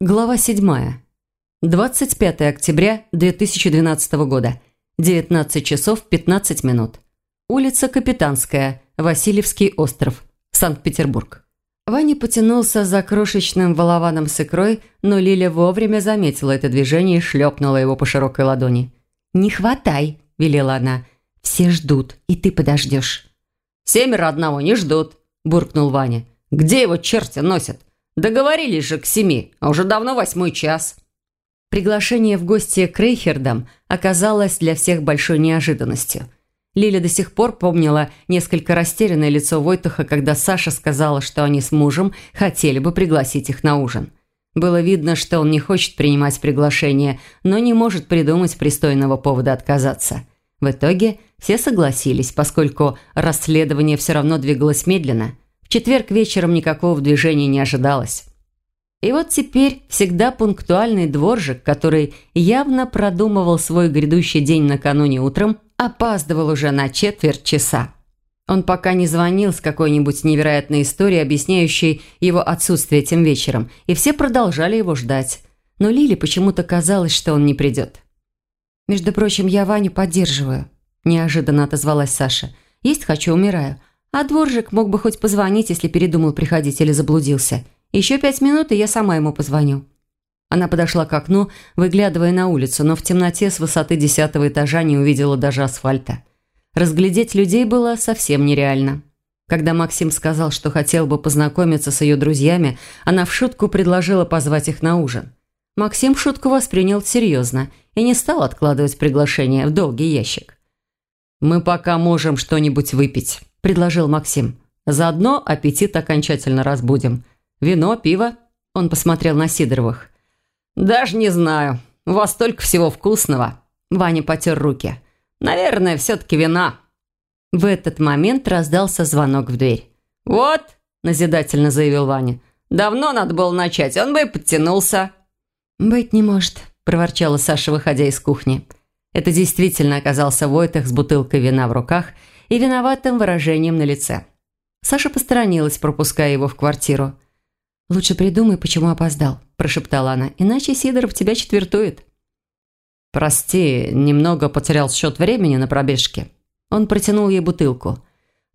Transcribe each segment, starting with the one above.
Глава 7. 25 октября 2012 года. 19 часов 15 минут. Улица Капитанская, Васильевский остров, Санкт-Петербург. Ваня потянулся за крошечным волованом с икрой, но Лиля вовремя заметила это движение и шлепнула его по широкой ладони. «Не хватай», – велела она. «Все ждут, и ты подождешь». «Семеро одного не ждут», – буркнул Ваня. «Где его черти носят? Договорились же к семи, а уже давно восьмой час». Приглашение в гости к Рейхердам оказалось для всех большой неожиданностью. Лиля до сих пор помнила несколько растерянное лицо Войтаха, когда Саша сказала, что они с мужем хотели бы пригласить их на ужин. Было видно, что он не хочет принимать приглашение, но не может придумать пристойного повода отказаться. В итоге все согласились, поскольку расследование все равно двигалось медленно – четверг вечером никакого движения не ожидалось. И вот теперь всегда пунктуальный дворжик, который явно продумывал свой грядущий день накануне утром, опаздывал уже на четверть часа. Он пока не звонил с какой-нибудь невероятной историей, объясняющей его отсутствие тем вечером, и все продолжали его ждать. Но Лиле почему-то казалось, что он не придет. «Между прочим, я Ваню поддерживаю», – неожиданно отозвалась Саша. «Есть хочу, умираю. А дворжик мог бы хоть позвонить, если передумал приходить или заблудился. Еще пять минут, и я сама ему позвоню». Она подошла к окну, выглядывая на улицу, но в темноте с высоты десятого этажа не увидела даже асфальта. Разглядеть людей было совсем нереально. Когда Максим сказал, что хотел бы познакомиться с ее друзьями, она в шутку предложила позвать их на ужин. Максим шутку воспринял серьезно и не стал откладывать приглашение в долгий ящик. «Мы пока можем что-нибудь выпить», предложил Максим. «Заодно аппетит окончательно разбудим. Вино, пиво?» Он посмотрел на Сидоровых. «Даже не знаю. У вас столько всего вкусного». Ваня потер руки. «Наверное, все-таки вина». В этот момент раздался звонок в дверь. «Вот», – назидательно заявил Ваня. «Давно надо было начать, он бы и подтянулся». «Быть не может», – проворчала Саша, выходя из кухни. Это действительно оказался Войтах с бутылкой вина в руках – и виноватым выражением на лице. Саша посторонилась, пропуская его в квартиру. «Лучше придумай, почему опоздал», – прошептала она, – «иначе Сидоров тебя четвертует». «Прости, немного потерял счет времени на пробежке». Он протянул ей бутылку.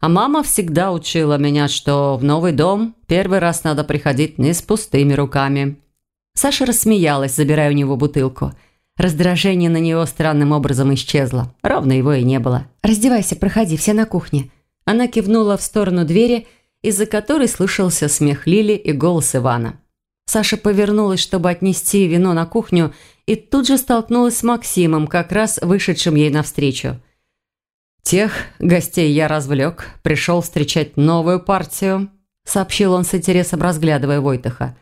«А мама всегда учила меня, что в новый дом первый раз надо приходить не с пустыми руками». Саша рассмеялась, забирая у него бутылку – Раздражение на него странным образом исчезло. Ровно его и не было. «Раздевайся, проходи, все на кухне». Она кивнула в сторону двери, из-за которой слышался смех Лили и голос Ивана. Саша повернулась, чтобы отнести вино на кухню, и тут же столкнулась с Максимом, как раз вышедшим ей навстречу. «Тех гостей я развлек, пришел встречать новую партию», сообщил он с интересом, разглядывая Войтаха.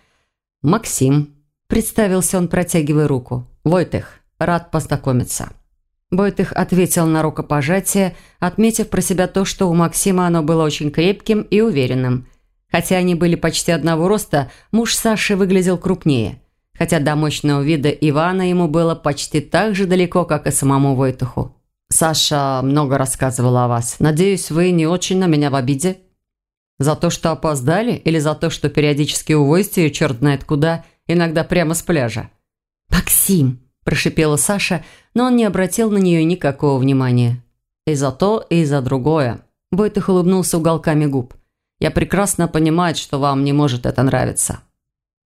«Максим», представился он, протягивая руку. «Войтых, рад познакомиться». Войтых ответил на рукопожатие, отметив про себя то, что у Максима оно было очень крепким и уверенным. Хотя они были почти одного роста, муж Саши выглядел крупнее. Хотя до мощного вида Ивана ему было почти так же далеко, как и самому Войтуху. «Саша много рассказывала о вас. Надеюсь, вы не очень на меня в обиде?» «За то, что опоздали, или за то, что периодически увозите ее черт знает куда, иногда прямо с пляжа?» «Максим!» – прошипела Саша, но он не обратил на нее никакого внимания. «И за то, и за другое». Бойтых улыбнулся уголками губ. «Я прекрасно понимаю, что вам не может это нравиться».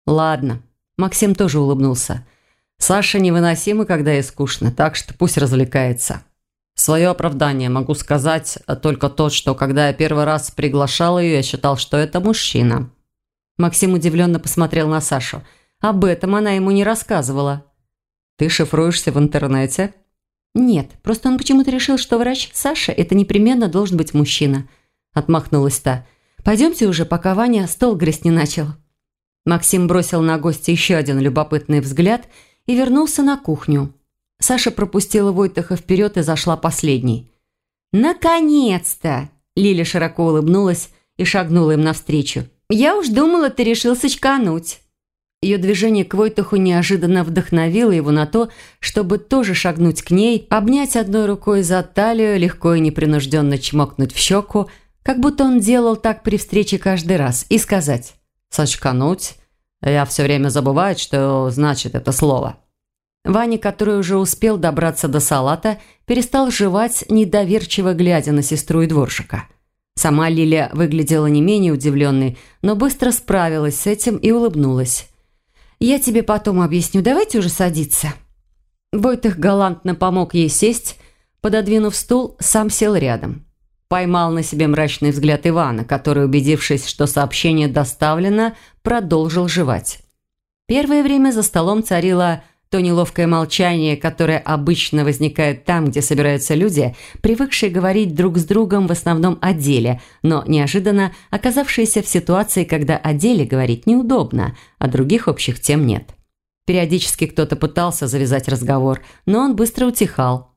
«Ладно». Максим тоже улыбнулся. «Саша невыносима, когда ей скучно, так что пусть развлекается». Свое оправдание могу сказать только то, что когда я первый раз приглашал ее, я считал, что это мужчина. Максим удивленно посмотрел на Сашу – об этом она ему не рассказывала. «Ты шифруешься в интернете?» «Нет, просто он почему-то решил, что врач Саша – это непременно должен быть мужчина», – отмахнулась та. «Пойдемте уже, пока Ваня стол грызть не начал». Максим бросил на гостя еще один любопытный взгляд и вернулся на кухню. Саша пропустила Войтаха вперед и зашла последней. «Наконец-то!» – Лиля широко улыбнулась и шагнула им навстречу. «Я уж думала, ты решил сочкануть». Ее движение к Войтуху неожиданно вдохновило его на то, чтобы тоже шагнуть к ней, обнять одной рукой за талию, легко и непринужденно чмокнуть в щеку, как будто он делал так при встрече каждый раз, и сказать «Сочкануть? Я все время забываю, что значит это слово». Ваня, который уже успел добраться до салата, перестал жевать, недоверчиво глядя на сестру и дворжика. Сама Лиля выглядела не менее удивленной, но быстро справилась с этим и улыбнулась. «Я тебе потом объясню, давайте уже садиться». Войтых галантно помог ей сесть, пододвинув стул, сам сел рядом. Поймал на себе мрачный взгляд Ивана, который, убедившись, что сообщение доставлено, продолжил жевать. Первое время за столом царила то неловкое молчание, которое обычно возникает там, где собираются люди, привыкшие говорить друг с другом в основном о деле, но неожиданно оказавшиеся в ситуации, когда о деле говорить неудобно, а других общих тем нет. Периодически кто-то пытался завязать разговор, но он быстро утихал.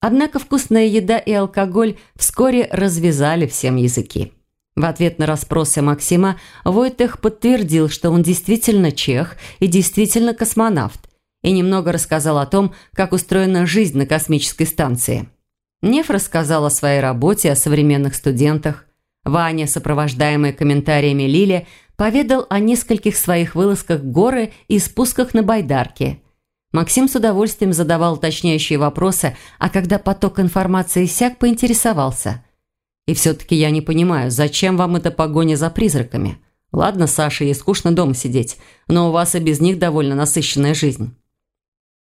Однако вкусная еда и алкоголь вскоре развязали всем языки. В ответ на расспросы Максима Войтех подтвердил, что он действительно чех и действительно космонавт, и немного рассказал о том, как устроена жизнь на космической станции. Неф рассказал о своей работе, о современных студентах. Ваня, сопровождаемый комментариями Лили, поведал о нескольких своих вылазках в горы и спусках на байдарке. Максим с удовольствием задавал уточняющие вопросы, а когда поток информации иссяк, поинтересовался. «И все-таки я не понимаю, зачем вам эта погоня за призраками? Ладно, Саша, ей скучно дома сидеть, но у вас и без них довольно насыщенная жизнь».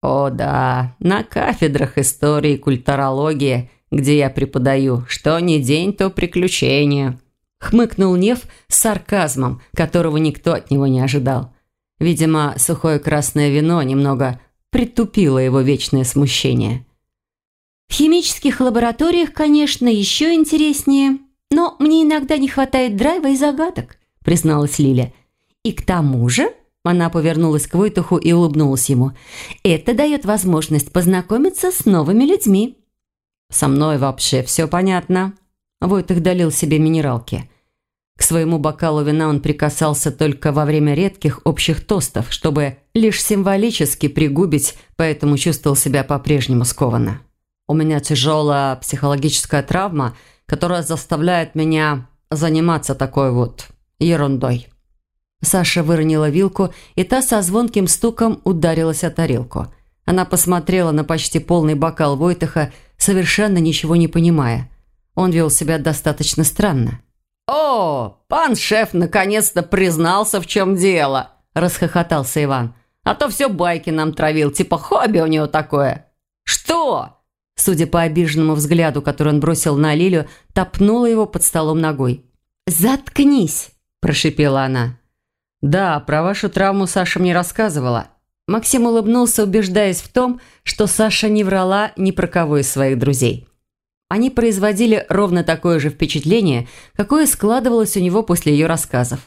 О да, на кафедрах истории и культурологии, где я преподаю, что ни день, то приключение. Хмыкнул Нев с сарказмом, которого никто от него не ожидал. Видимо, сухое красное вино немного притупило его вечное смущение. В химических лабораториях, конечно, еще интереснее, но мне иногда не хватает драйва и загадок, призналась Лиля. И к тому же она повернулась к Войтуху и улыбнулась ему. «Это дает возможность познакомиться с новыми людьми». «Со мной вообще все понятно». Войтух долил себе минералки. К своему бокалу вина он прикасался только во время редких общих тостов, чтобы лишь символически пригубить, поэтому чувствовал себя по-прежнему скованно. «У меня тяжелая психологическая травма, которая заставляет меня заниматься такой вот ерундой». Саша выронила вилку, и та со звонким стуком ударилась о тарелку. Она посмотрела на почти полный бокал Войтаха, совершенно ничего не понимая. Он вел себя достаточно странно. «О, пан шеф наконец-то признался, в чем дело!» – расхохотался Иван. «А то все байки нам травил, типа хобби у него такое». «Что?» Судя по обиженному взгляду, который он бросил на Лилю, топнула его под столом ногой. «Заткнись!» – прошипела она. «Да, про вашу травму Саша мне рассказывала». Максим улыбнулся, убеждаясь в том, что Саша не врала ни про кого из своих друзей. Они производили ровно такое же впечатление, какое складывалось у него после ее рассказов.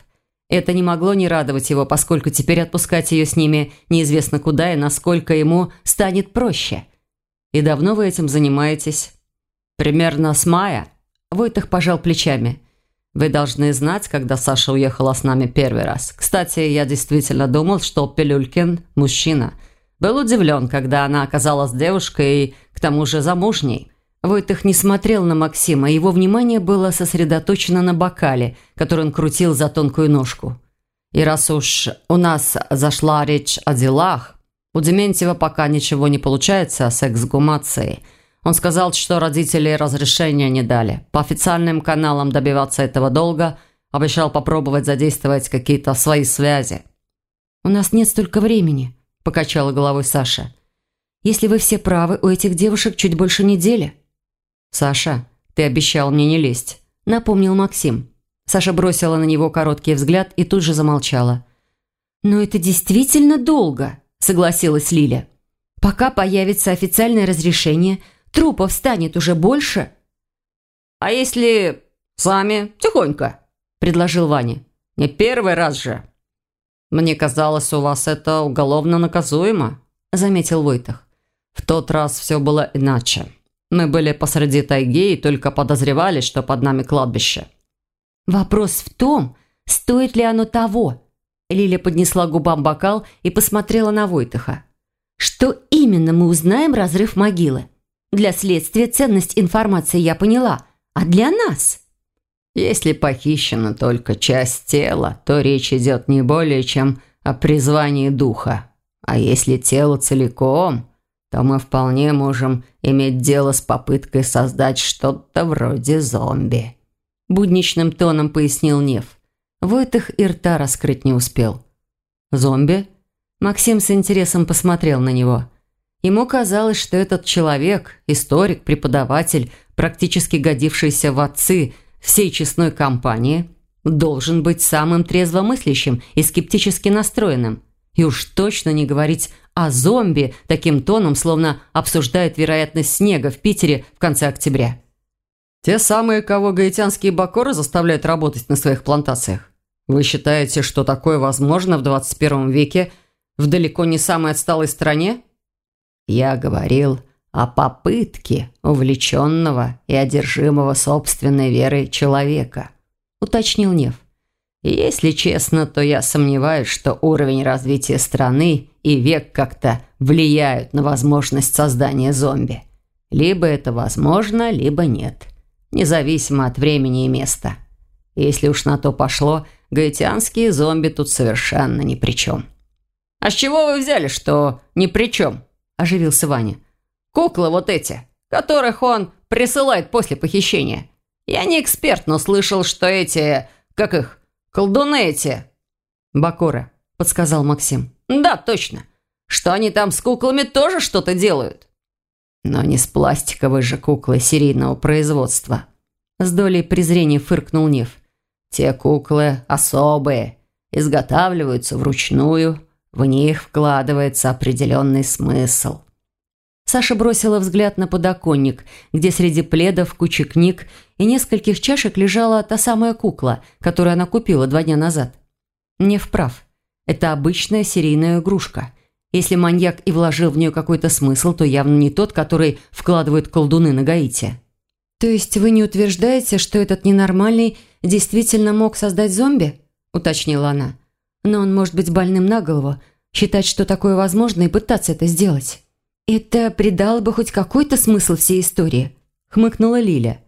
Это не могло не радовать его, поскольку теперь отпускать ее с ними неизвестно куда и насколько ему станет проще. «И давно вы этим занимаетесь?» «Примерно с мая». Войтах пожал плечами. Вы должны знать, когда Саша уехала с нами первый раз. Кстати, я действительно думал, что Пилюлькин – мужчина. Был удивлен, когда она оказалась девушкой и, к тому же, замужней. Войтых не смотрел на Максима, его внимание было сосредоточено на бокале, который он крутил за тонкую ножку. И раз уж у нас зашла речь о делах, у Дементьева пока ничего не получается с эксгумацией – он сказал, что родители разрешения не дали. По официальным каналам добиваться этого долга обещал попробовать задействовать какие-то свои связи. «У нас нет столько времени», – покачала головой Саша. «Если вы все правы, у этих девушек чуть больше недели». «Саша, ты обещал мне не лезть», – напомнил Максим. Саша бросила на него короткий взгляд и тут же замолчала. «Но это действительно долго», – согласилась Лиля. «Пока появится официальное разрешение – Трупов станет уже больше». «А если сами тихонько?» – предложил Ваня. «Не первый раз же». «Мне казалось, у вас это уголовно наказуемо», – заметил Войтах. «В тот раз все было иначе. Мы были посреди тайги и только подозревали, что под нами кладбище». «Вопрос в том, стоит ли оно того?» Лиля поднесла губам бокал и посмотрела на Войтаха. «Что именно мы узнаем, разрыв могилы?» Для следствия ценность информации я поняла. А для нас? Если похищена только часть тела, то речь идет не более чем о призвании духа. А если тело целиком, то мы вполне можем иметь дело с попыткой создать что-то вроде зомби. Будничным тоном пояснил Нев. Войтых и рта раскрыть не успел. «Зомби?» Максим с интересом посмотрел на него. Ему казалось, что этот человек, историк, преподаватель, практически годившийся в отцы всей честной компании, должен быть самым трезвомыслящим и скептически настроенным. И уж точно не говорить о зомби таким тоном, словно обсуждает вероятность снега в Питере в конце октября. Те самые, кого гаитянские бакоры заставляют работать на своих плантациях. Вы считаете, что такое возможно в 21 веке в далеко не самой отсталой стране? Я говорил о попытке увлеченного и одержимого собственной верой человека, уточнил Нев. Если честно, то я сомневаюсь, что уровень развития страны и век как-то влияют на возможность создания зомби. Либо это возможно, либо нет. Независимо от времени и места. Если уж на то пошло, гаитянские зомби тут совершенно ни при чем. «А с чего вы взяли, что ни при чем?» – оживился Ваня. «Куклы вот эти, которых он присылает после похищения. Я не эксперт, но слышал, что эти, как их, колдуны эти...» «Бакоры», – подсказал Максим. «Да, точно. Что они там с куклами тоже что-то делают?» «Но не с пластиковой же куклой серийного производства». С долей презрения фыркнул Нев. «Те куклы особые, изготавливаются вручную, в них вкладывается определенный смысл». Саша бросила взгляд на подоконник, где среди пледов, кучи книг и нескольких чашек лежала та самая кукла, которую она купила два дня назад. Не вправ. Это обычная серийная игрушка. Если маньяк и вложил в нее какой-то смысл, то явно не тот, который вкладывают колдуны на Гаити. «То есть вы не утверждаете, что этот ненормальный действительно мог создать зомби?» – уточнила она. «Но он может быть больным на голову, считать, что такое возможно, и пытаться это сделать». «Это придало бы хоть какой-то смысл всей истории», – хмыкнула Лиля.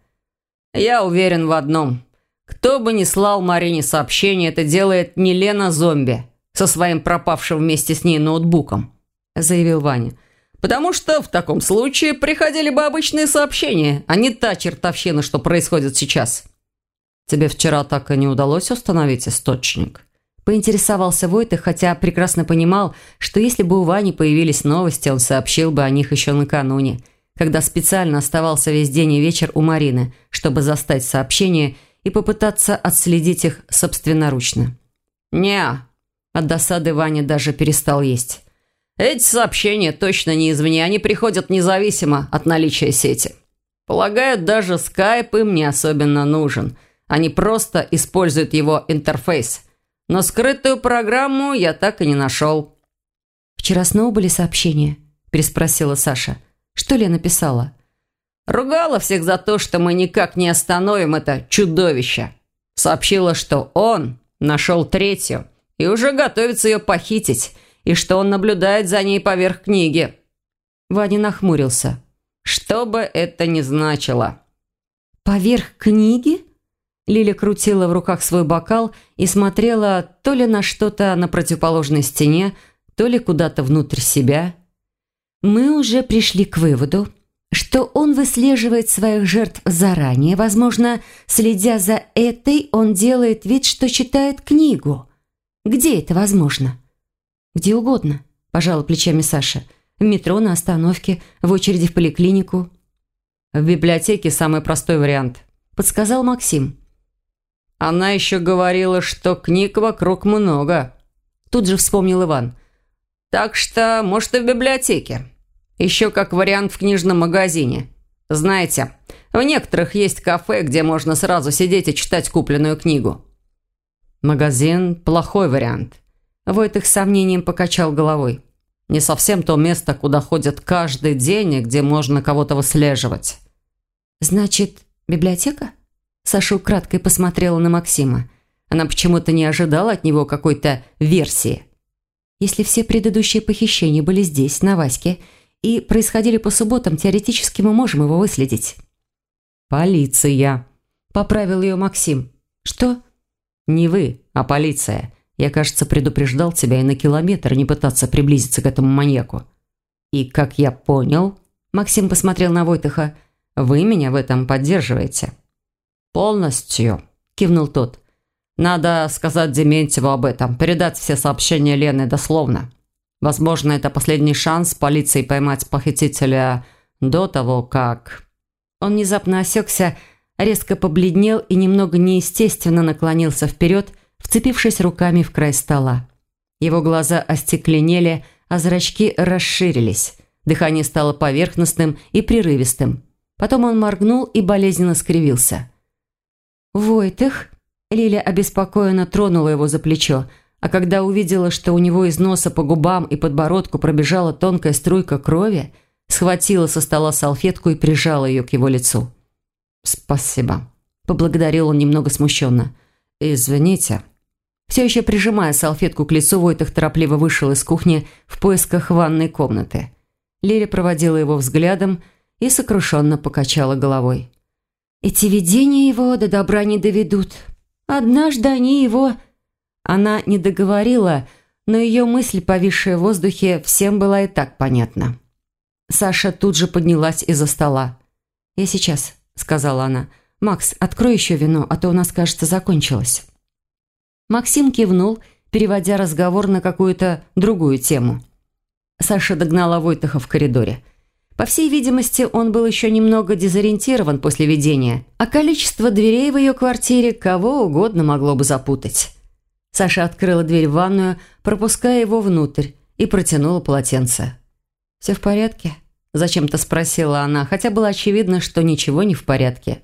«Я уверен в одном. Кто бы ни слал Марине сообщение, это делает не Лена Зомби со своим пропавшим вместе с ней ноутбуком», – заявил Ваня. «Потому что в таком случае приходили бы обычные сообщения, а не та чертовщина, что происходит сейчас». «Тебе вчера так и не удалось установить источник?» Поинтересовался Войтых, хотя прекрасно понимал, что если бы у Вани появились новости, он сообщил бы о них еще накануне, когда специально оставался весь день и вечер у Марины, чтобы застать сообщения и попытаться отследить их собственноручно. не От досады Ваня даже перестал есть. «Эти сообщения точно не извне, они приходят независимо от наличия сети. Полагаю, даже скайп им не особенно нужен. Они просто используют его интерфейс – но скрытую программу я так и не нашел». «Вчера снова были сообщения?» – переспросила Саша. «Что Лена писала?» «Ругала всех за то, что мы никак не остановим это чудовище. Сообщила, что он нашел третью и уже готовится ее похитить, и что он наблюдает за ней поверх книги». Ваня нахмурился. «Что бы это ни значило». «Поверх книги?» Лиля крутила в руках свой бокал и смотрела то ли на что-то на противоположной стене, то ли куда-то внутрь себя. Мы уже пришли к выводу, что он выслеживает своих жертв заранее. Возможно, следя за этой, он делает вид, что читает книгу. Где это возможно? Где угодно, пожала плечами Саша. В метро, на остановке, в очереди в поликлинику. В библиотеке самый простой вариант, подсказал Максим. Она еще говорила, что книг вокруг много. Тут же вспомнил Иван. Так что, может, и в библиотеке. Еще как вариант в книжном магазине. Знаете, в некоторых есть кафе, где можно сразу сидеть и читать купленную книгу. Магазин – плохой вариант. Войтых сомнением покачал головой. Не совсем то место, куда ходят каждый день и где можно кого-то выслеживать. «Значит, библиотека?» Саша украдкой посмотрела на Максима. Она почему-то не ожидала от него какой-то версии. Если все предыдущие похищения были здесь, на Ваське, и происходили по субботам, теоретически мы можем его выследить. «Полиция», Поправил ее Максим. «Что?» «Не вы, а полиция. Я, кажется, предупреждал тебя и на километр не пытаться приблизиться к этому маньяку. И, как я понял...» Максим посмотрел на Войтыха. «Вы меня в этом поддерживаете?» «Полностью», – кивнул тот. «Надо сказать Дементьеву об этом, передать все сообщения Лены дословно. Возможно, это последний шанс полиции поймать похитителя до того, как...» Он внезапно осекся, резко побледнел и немного неестественно наклонился вперед, вцепившись руками в край стола. Его глаза остекленели, а зрачки расширились. Дыхание стало поверхностным и прерывистым. Потом он моргнул и болезненно скривился. «Войтых?» Лиля обеспокоенно тронула его за плечо, а когда увидела, что у него из носа по губам и подбородку пробежала тонкая струйка крови, схватила со стола салфетку и прижала ее к его лицу. «Спасибо», – поблагодарил он немного смущенно. «Извините». Все еще прижимая салфетку к лицу, Войтах торопливо вышел из кухни в поисках ванной комнаты. Лиля проводила его взглядом и сокрушенно покачала головой. «Эти видения его до добра не доведут. Однажды они его...» Она не договорила, но ее мысль, повисшая в воздухе, всем была и так понятна. Саша тут же поднялась из-за стола. «Я сейчас», — сказала она. «Макс, открой еще вино, а то у нас, кажется, закончилось». Максим кивнул, переводя разговор на какую-то другую тему. Саша догнала Войтаха в коридоре. По всей видимости, он был еще немного дезориентирован после видения, а количество дверей в ее квартире кого угодно могло бы запутать. Саша открыла дверь в ванную, пропуская его внутрь, и протянула полотенце. «Все в порядке?» – зачем-то спросила она, хотя было очевидно, что ничего не в порядке.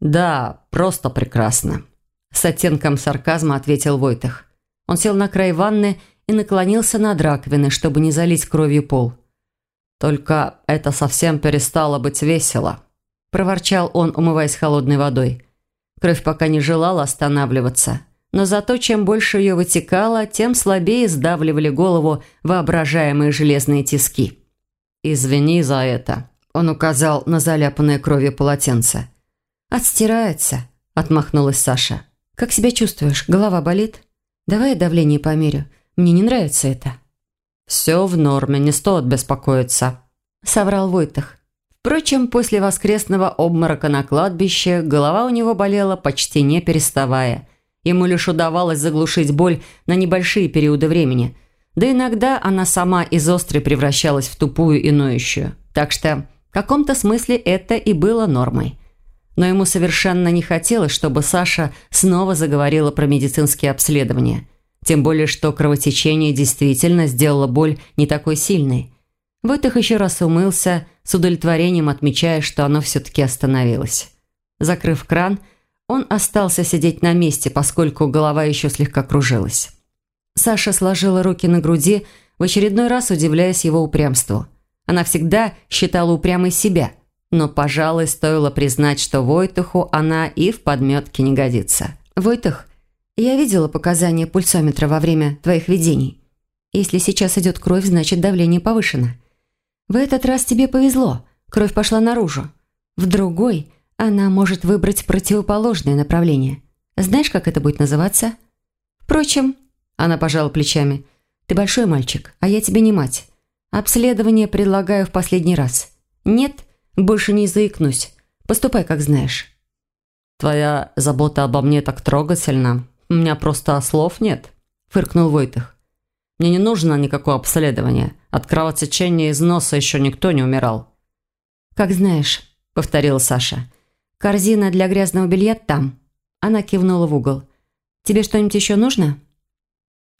«Да, просто прекрасно», – с оттенком сарказма ответил Войтах. Он сел на край ванны и наклонился над раковиной, чтобы не залить кровью пол. «Только это совсем перестало быть весело», – проворчал он, умываясь холодной водой. Кровь пока не желала останавливаться – но зато чем больше ее вытекало, тем слабее сдавливали голову воображаемые железные тиски. «Извини за это», – он указал на заляпанное кровью полотенце. «Отстирается», – отмахнулась Саша. «Как себя чувствуешь? Голова болит? Давай я давление померю. Мне не нравится это». «Все в норме, не стоит беспокоиться», – соврал Войтах. Впрочем, после воскресного обморока на кладбище голова у него болела почти не переставая – Ему лишь удавалось заглушить боль на небольшие периоды времени. Да иногда она сама из острой превращалась в тупую и ноющую. Так что в каком-то смысле это и было нормой. Но ему совершенно не хотелось, чтобы Саша снова заговорила про медицинские обследования. Тем более, что кровотечение действительно сделало боль не такой сильной. Войтых еще раз умылся, с удовлетворением отмечая, что оно все-таки остановилось. Закрыв кран, он остался сидеть на месте, поскольку голова еще слегка кружилась. Саша сложила руки на груди, в очередной раз удивляясь его упрямству. Она всегда считала упрямой себя, но, пожалуй, стоило признать, что Войтуху она и в подметке не годится. «Войтух, я видела показания пульсометра во время твоих видений. Если сейчас идет кровь, значит давление повышено. В этот раз тебе повезло, кровь пошла наружу. В другой – она может выбрать противоположное направление. Знаешь, как это будет называться? Впрочем, она пожала плечами. Ты большой мальчик, а я тебе не мать. Обследование предлагаю в последний раз. Нет, больше не заикнусь. Поступай, как знаешь. Твоя забота обо мне так трогательна. У меня просто слов нет, фыркнул Войтых. Мне не нужно никакое обследование. От кровотечения из носа еще никто не умирал. «Как знаешь», — повторила Саша. «Корзина для грязного белья там». Она кивнула в угол. «Тебе что-нибудь еще нужно?»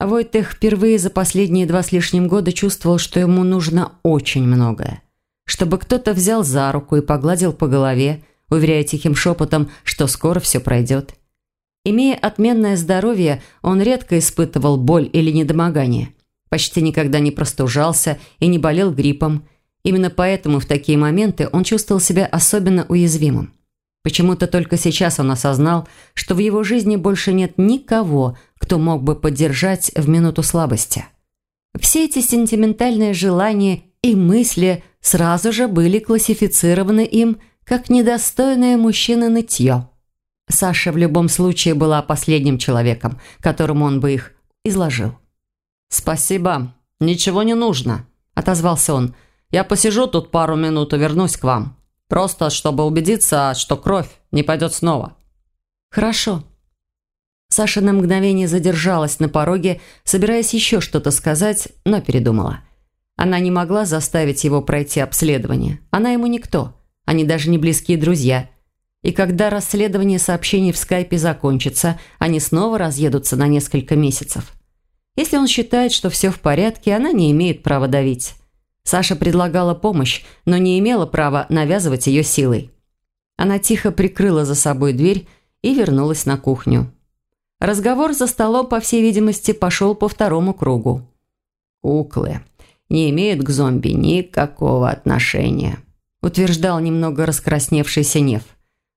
Войтех впервые за последние два с лишним года чувствовал, что ему нужно очень многое. Чтобы кто-то взял за руку и погладил по голове, уверяя тихим шепотом, что скоро все пройдет. Имея отменное здоровье, он редко испытывал боль или недомогание. Почти никогда не простужался и не болел гриппом. Именно поэтому в такие моменты он чувствовал себя особенно уязвимым. Почему-то только сейчас он осознал, что в его жизни больше нет никого, кто мог бы поддержать в минуту слабости. Все эти сентиментальные желания и мысли сразу же были классифицированы им как недостойное мужчины нытье. Саша в любом случае была последним человеком, которому он бы их изложил. «Спасибо. Ничего не нужно», – отозвался он. «Я посижу тут пару минут и вернусь к вам. Просто чтобы убедиться, что кровь не пойдет снова». «Хорошо». Саша на мгновение задержалась на пороге, собираясь еще что-то сказать, но передумала. Она не могла заставить его пройти обследование. Она ему никто. Они даже не близкие друзья. И когда расследование сообщений в скайпе закончится, они снова разъедутся на несколько месяцев. Если он считает, что все в порядке, она не имеет права давить. Саша предлагала помощь, но не имела права навязывать ее силой. Она тихо прикрыла за собой дверь и вернулась на кухню. Разговор за столом, по всей видимости, пошел по второму кругу. «Куклы не имеют к зомби никакого отношения», утверждал немного раскрасневшийся Нев.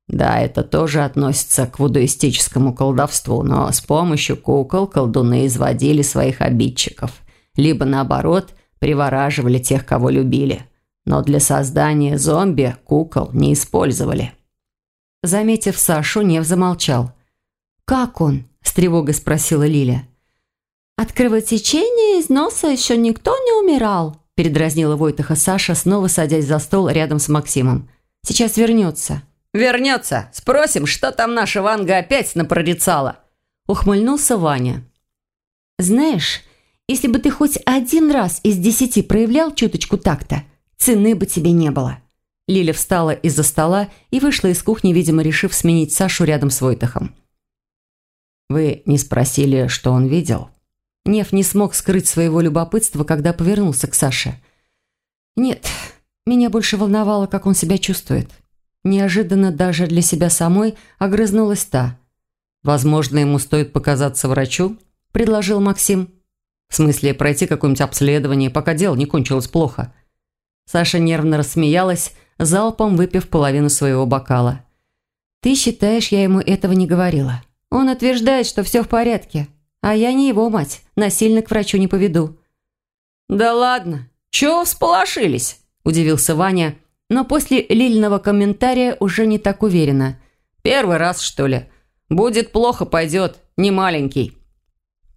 Да, это тоже относится к вудуистическому колдовству, но с помощью кукол колдуны изводили своих обидчиков. Либо наоборот, привораживали тех, кого любили. Но для создания зомби кукол не использовали. Заметив Сашу, Нев замолчал. «Как он?» – с тревогой спросила Лиля. «От кровотечения из носа еще никто не умирал», – передразнила Войтаха Саша, снова садясь за стол рядом с Максимом. «Сейчас вернется». «Вернется. Спросим, что там наша Ванга опять напрорицала?» Ухмыльнулся Ваня. «Знаешь, если бы ты хоть один раз из десяти проявлял чуточку такта, цены бы тебе не было». Лиля встала из-за стола и вышла из кухни, видимо, решив сменить Сашу рядом с Войтахом. «Вы не спросили, что он видел?» Нев не смог скрыть своего любопытства, когда повернулся к Саше. «Нет, меня больше волновало, как он себя чувствует. Неожиданно даже для себя самой огрызнулась та. «Возможно, ему стоит показаться врачу?» – предложил Максим. «В смысле, пройти какое-нибудь обследование, пока дело не кончилось плохо». Саша нервно рассмеялась, залпом выпив половину своего бокала. «Ты считаешь, я ему этого не говорила? Он утверждает, что все в порядке, а я не его мать, насильно к врачу не поведу». «Да ладно, чего всполошились?» – удивился Ваня, но после Лильного комментария уже не так уверенно. «Первый раз, что ли? Будет плохо, пойдет, не маленький».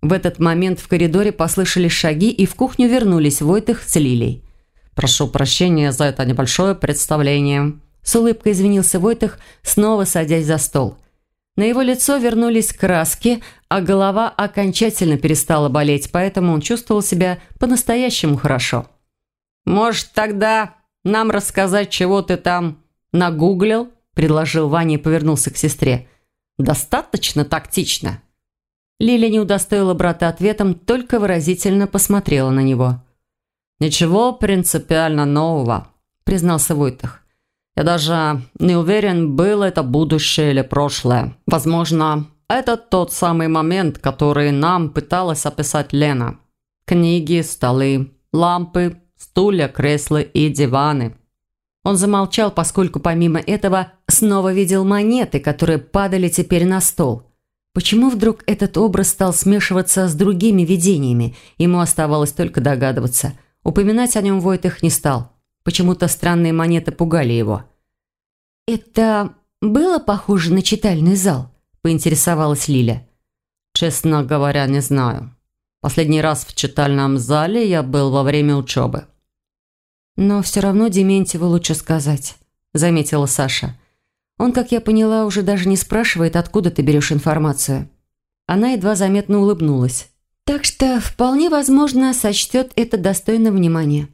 В этот момент в коридоре послышались шаги, и в кухню вернулись Войтых с Лилей. «Прошу прощения за это небольшое представление», – с улыбкой извинился Войтых, снова садясь за стол. На его лицо вернулись краски, а голова окончательно перестала болеть, поэтому он чувствовал себя по-настоящему хорошо. «Может, тогда нам рассказать, чего ты там нагуглил?» – предложил Ваня и повернулся к сестре. «Достаточно тактично». Лиля не удостоила брата ответом, только выразительно посмотрела на него. «Ничего принципиально нового», – признался Войтах. «Я даже не уверен, было это будущее или прошлое. Возможно, это тот самый момент, который нам пыталась описать Лена. Книги, столы, лампы, стулья, кресла и диваны. Он замолчал, поскольку помимо этого снова видел монеты, которые падали теперь на стол. Почему вдруг этот образ стал смешиваться с другими видениями? Ему оставалось только догадываться. Упоминать о нем Войтых не стал. Почему-то странные монеты пугали его. «Это было похоже на читальный зал?» – поинтересовалась Лиля. «Честно говоря, не знаю. Последний раз в читальном зале я был во время учебы». «Но все равно Дементьеву лучше сказать», – заметила Саша. «Он, как я поняла, уже даже не спрашивает, откуда ты берешь информацию». Она едва заметно улыбнулась. «Так что вполне возможно сочтет это достойным внимания».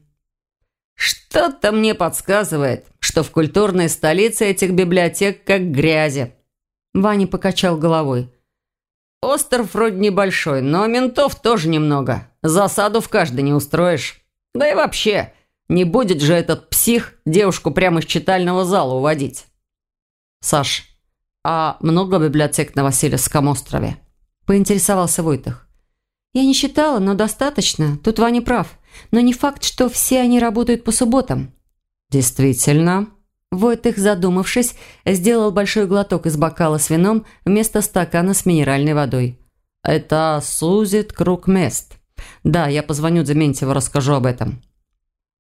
«Что-то мне подсказывает, что в культурной столице этих библиотек как грязи». Ваня покачал головой. Остров вроде небольшой, но ментов тоже немного. Засаду в каждой не устроишь. Да и вообще, не будет же этот псих девушку прямо из читального зала уводить. Саш, а много библиотек на Васильевском острове? Поинтересовался Войтах. Я не считала, но достаточно. Тут Ваня прав. Но не факт, что все они работают по субботам. Действительно. Войтых, задумавшись, сделал большой глоток из бокала с вином вместо стакана с минеральной водой. «Это сузит круг мест. Да, я позвоню Дементьеву, расскажу об этом».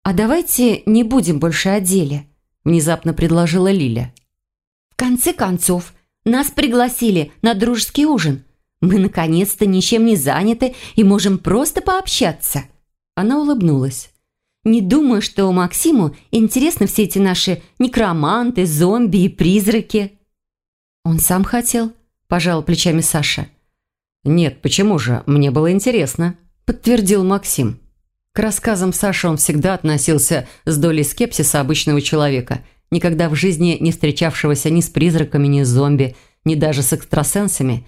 «А давайте не будем больше о деле», – внезапно предложила Лиля. «В конце концов, Нас пригласили на дружеский ужин. Мы наконец-то ничем не заняты и можем просто пообщаться». Она улыбнулась. «Не думаю, что Максиму интересны все эти наши некроманты, зомби и призраки». «Он сам хотел?» – пожал плечами Саша. «Нет, почему же? Мне было интересно», – подтвердил Максим. К рассказам Саши он всегда относился с долей скепсиса обычного человека, никогда в жизни не встречавшегося ни с призраками, ни с зомби, ни даже с экстрасенсами.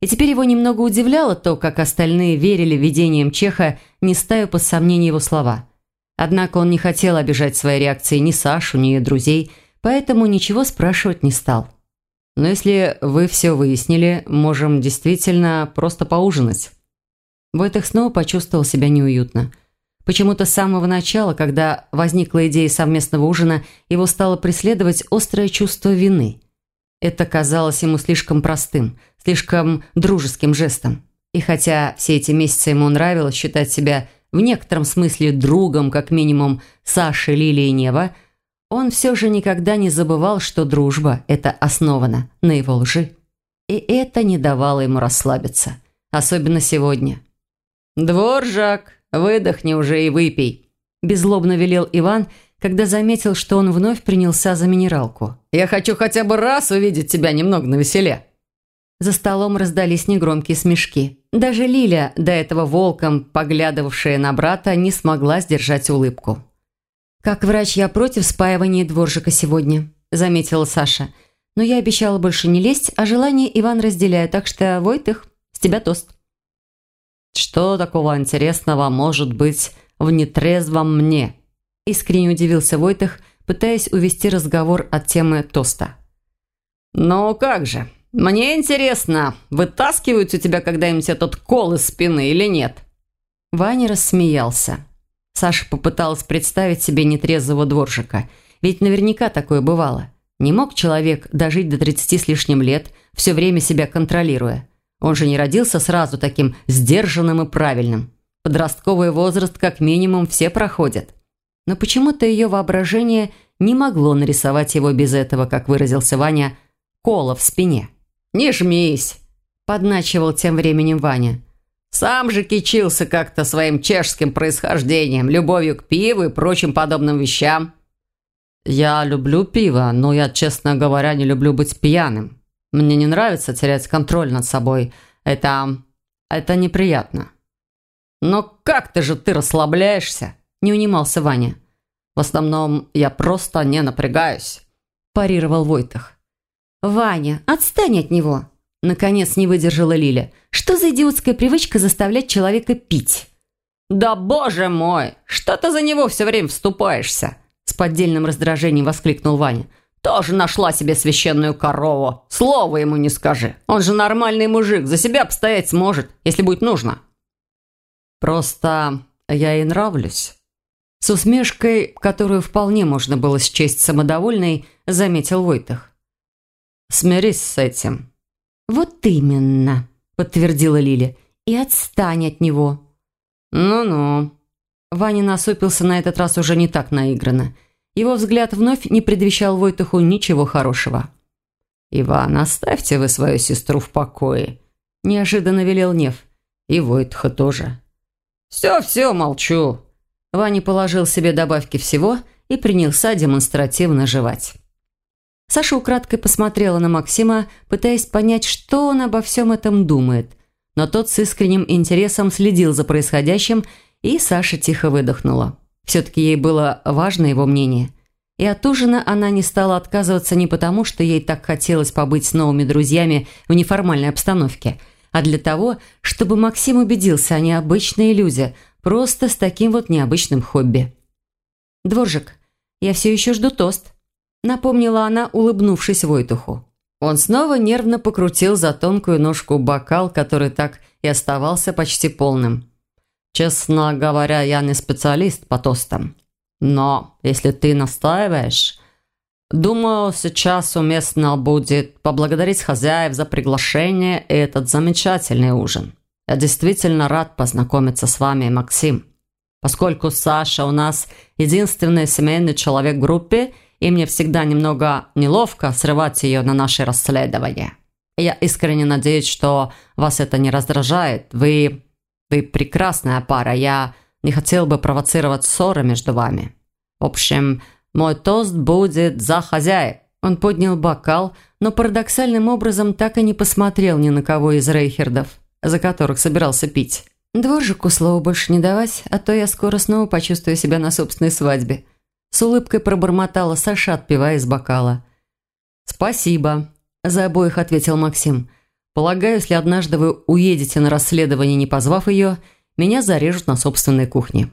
И теперь его немного удивляло то, как остальные верили видениям Чеха, не ставя под сомнение его слова. Однако он не хотел обижать своей реакцией ни Сашу, ни ее друзей, поэтому ничего спрашивать не стал. Но если вы все выяснили, можем действительно просто поужинать». Войтых снова почувствовал себя неуютно. Почему-то с самого начала, когда возникла идея совместного ужина, его стало преследовать острое чувство вины. Это казалось ему слишком простым, слишком дружеским жестом. И хотя все эти месяцы ему нравилось считать себя в некотором смысле другом, как минимум, Саши, Лили и Нева – он все же никогда не забывал, что дружба – это основана на его лжи. И это не давало ему расслабиться. Особенно сегодня. «Дворжак, выдохни уже и выпей», – беззлобно велел Иван, когда заметил, что он вновь принялся за минералку. «Я хочу хотя бы раз увидеть тебя немного навеселе». За столом раздались негромкие смешки. Даже Лиля, до этого волком поглядывавшая на брата, не смогла сдержать улыбку. «Как врач я против спаивания дворжика сегодня», – заметила Саша. «Но я обещала больше не лезть, а желание Иван разделяю, так что, Войтых, с тебя тост». «Что такого интересного может быть в нетрезвом мне?» – искренне удивился Войтых, пытаясь увести разговор от темы тоста. «Ну как же, мне интересно, вытаскивают у тебя когда-нибудь этот кол из спины или нет?» Ваня рассмеялся. Саша попыталась представить себе нетрезвого дворжика. Ведь наверняка такое бывало. Не мог человек дожить до 30 с лишним лет, все время себя контролируя. Он же не родился сразу таким сдержанным и правильным. Подростковый возраст как минимум все проходят. Но почему-то ее воображение не могло нарисовать его без этого, как выразился Ваня, кола в спине. «Не жмись!» – подначивал тем временем Ваня. Сам же кичился как-то своим чешским происхождением, любовью к пиву и прочим подобным вещам. Я люблю пиво, но я, честно говоря, не люблю быть пьяным. Мне не нравится терять контроль над собой. Это... это неприятно. Но как-то же ты расслабляешься, не унимался Ваня. В основном я просто не напрягаюсь, парировал Войтах. «Ваня, отстань от него!» Наконец не выдержала Лиля. «Что за идиотская привычка заставлять человека пить?» «Да боже мой! Что ты за него все время вступаешься?» С поддельным раздражением воскликнул Ваня. «Тоже нашла себе священную корову. Слова ему не скажи. Он же нормальный мужик, за себя постоять сможет, если будет нужно». «Просто я ей нравлюсь». С усмешкой, которую вполне можно было счесть самодовольной, заметил Войтах. «Смирись с этим. «Вот именно», – подтвердила Лиля. «И отстань от него». «Ну-ну». Ваня насупился на этот раз уже не так наигранно. Его взгляд вновь не предвещал Войтуху ничего хорошего. «Иван, оставьте вы свою сестру в покое», – неожиданно велел Нев. «И Войтуха тоже». «Все-все, молчу». Ваня положил себе добавки всего и принялся демонстративно жевать. Саша украдкой посмотрела на Максима, пытаясь понять, что он обо всем этом думает. Но тот с искренним интересом следил за происходящим, и Саша тихо выдохнула. Все-таки ей было важно его мнение. И от ужина она не стала отказываться не потому, что ей так хотелось побыть с новыми друзьями в неформальной обстановке, а для того, чтобы Максим убедился, они обычные люди, просто с таким вот необычным хобби. «Дворжик, я все еще жду тост», напомнила она, улыбнувшись Войтуху. Он снова нервно покрутил за тонкую ножку бокал, который так и оставался почти полным. «Честно говоря, я не специалист по тостам. Но если ты настаиваешь, думаю, сейчас уместно будет поблагодарить хозяев за приглашение и этот замечательный ужин. Я действительно рад познакомиться с вами, Максим. Поскольку Саша у нас единственный семейный человек в группе – и мне всегда немного неловко срывать ее на наше расследование. Я искренне надеюсь, что вас это не раздражает. Вы... вы прекрасная пара. Я не хотел бы провоцировать ссоры между вами. В общем, мой тост будет за хозяев». Он поднял бокал, но парадоксальным образом так и не посмотрел ни на кого из рейхердов, за которых собирался пить. Дворжику слово больше не давать, а то я скоро снова почувствую себя на собственной свадьбе. С улыбкой пробормотала Саша, отпивая из бокала. «Спасибо», – за обоих ответил Максим. «Полагаю, если однажды вы уедете на расследование, не позвав ее, меня зарежут на собственной кухне».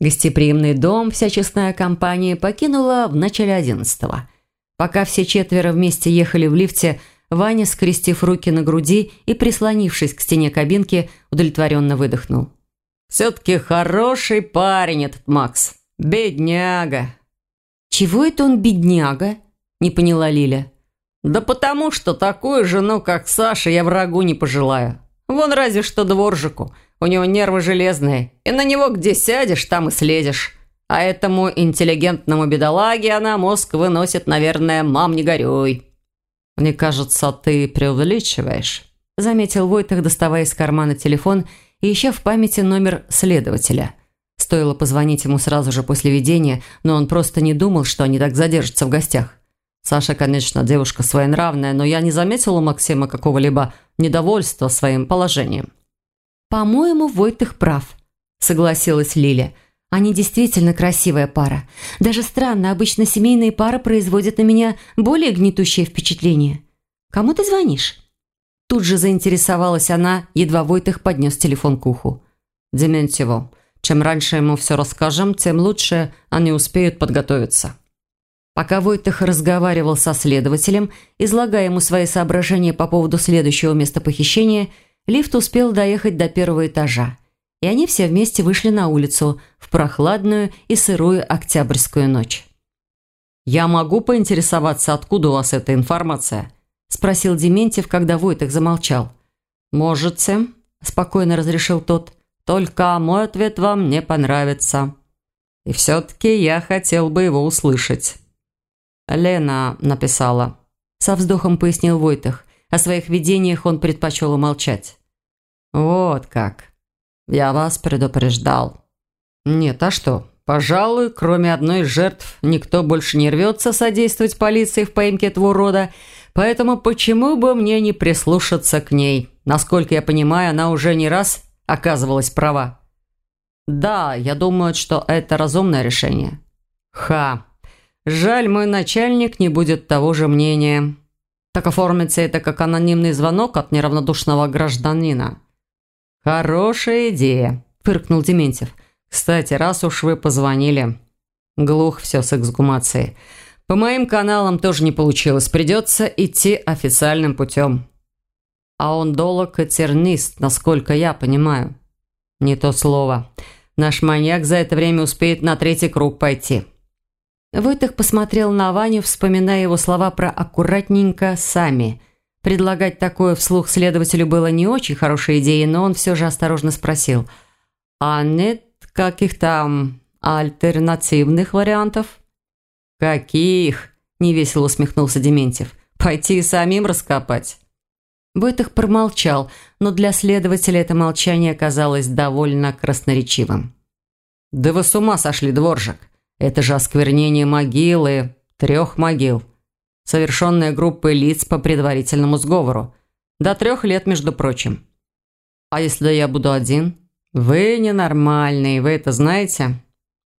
Гостеприимный дом вся честная компания покинула в начале одиннадцатого. Пока все четверо вместе ехали в лифте, Ваня, скрестив руки на груди и прислонившись к стене кабинки, удовлетворенно выдохнул. «Все-таки хороший парень этот Макс. Бедняга». «Чего это он бедняга?» – не поняла Лиля. «Да потому что такую жену, как Саша, я врагу не пожелаю. Вон разве что дворжику. У него нервы железные, и на него где сядешь, там и слезешь. А этому интеллигентному бедолаге она мозг выносит, наверное, мам, не горюй». «Мне кажется, ты преувеличиваешь», – заметил Войтах, доставая из кармана телефон и ища в памяти номер следователя – Стоило позвонить ему сразу же после видения, но он просто не думал, что они так задержатся в гостях. Саша, конечно, девушка своенравная, но я не заметил у Максима какого-либо недовольства своим положением. «По-моему, Войтых прав», – согласилась Лиля. «Они действительно красивая пара. Даже странно, обычно семейные пары производят на меня более гнетущее впечатление. Кому ты звонишь?» Тут же заинтересовалась она, едва Войтых поднес телефон к уху. «Дементьеву. Чем раньше ему все расскажем, тем лучше они успеют подготовиться». Пока Войтых разговаривал со следователем, излагая ему свои соображения по поводу следующего места похищения, лифт успел доехать до первого этажа, и они все вместе вышли на улицу в прохладную и сырую октябрьскую ночь. «Я могу поинтересоваться, откуда у вас эта информация?» – спросил Дементьев, когда Войтых замолчал. «Можете», – спокойно разрешил тот. Только мой ответ вам не понравится. И все-таки я хотел бы его услышать». Лена написала. Со вздохом пояснил Войтах. О своих видениях он предпочел умолчать. «Вот как. Я вас предупреждал». «Нет, а что? Пожалуй, кроме одной из жертв, никто больше не рвется содействовать полиции в поимке этого рода, поэтому почему бы мне не прислушаться к ней? Насколько я понимаю, она уже не раз оказывалась права. Да, я думаю, что это разумное решение. Ха. Жаль, мой начальник не будет того же мнения. Так оформится это как анонимный звонок от неравнодушного гражданина. Хорошая идея, фыркнул Дементьев. Кстати, раз уж вы позвонили. Глух все с эксгумацией. По моим каналам тоже не получилось. Придется идти официальным путем. А он долог и тернист, насколько я понимаю. Не то слово. Наш маньяк за это время успеет на третий круг пойти. Войтых посмотрел на Ваню, вспоминая его слова про «аккуратненько сами». Предлагать такое вслух следователю было не очень хорошей идеей, но он все же осторожно спросил. «А нет каких-то альтернативных вариантов?» «Каких?» – невесело усмехнулся Дементьев. «Пойти и самим раскопать». Войтых промолчал, но для следователя это молчание оказалось довольно красноречивым. «Да вы с ума сошли, дворжик! Это же осквернение могилы, трех могил, совершенная группой лиц по предварительному сговору. До трех лет, между прочим. А если я буду один? Вы ненормальный, вы это знаете?»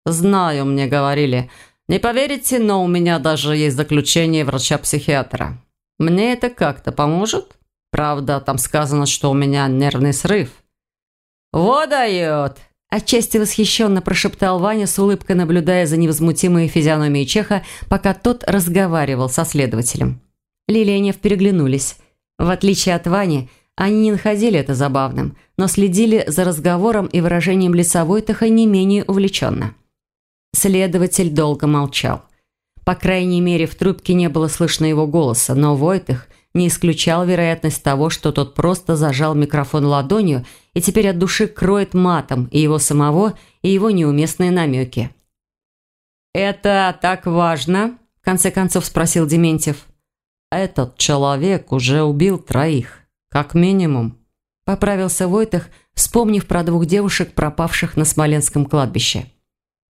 «Знаю, мне говорили. Не поверите, но у меня даже есть заключение врача-психиатра. Мне это как-то поможет?» Правда, там сказано, что у меня нервный срыв». «Вот дает!» Отчасти восхищенно прошептал Ваня с улыбкой, наблюдая за невозмутимой физиономией Чеха, пока тот разговаривал со следователем. Лилия и Нев переглянулись. В отличие от Вани, они не находили это забавным, но следили за разговором и выражением лица Войтаха не менее увлеченно. Следователь долго молчал. По крайней мере, в трубке не было слышно его голоса, но Войтах не исключал вероятность того, что тот просто зажал микрофон ладонью и теперь от души кроет матом и его самого, и его неуместные намеки. «Это так важно?» В конце концов спросил Дементьев. «Этот человек уже убил троих, как минимум», – поправился Войтах, вспомнив про двух девушек, пропавших на Смоленском кладбище.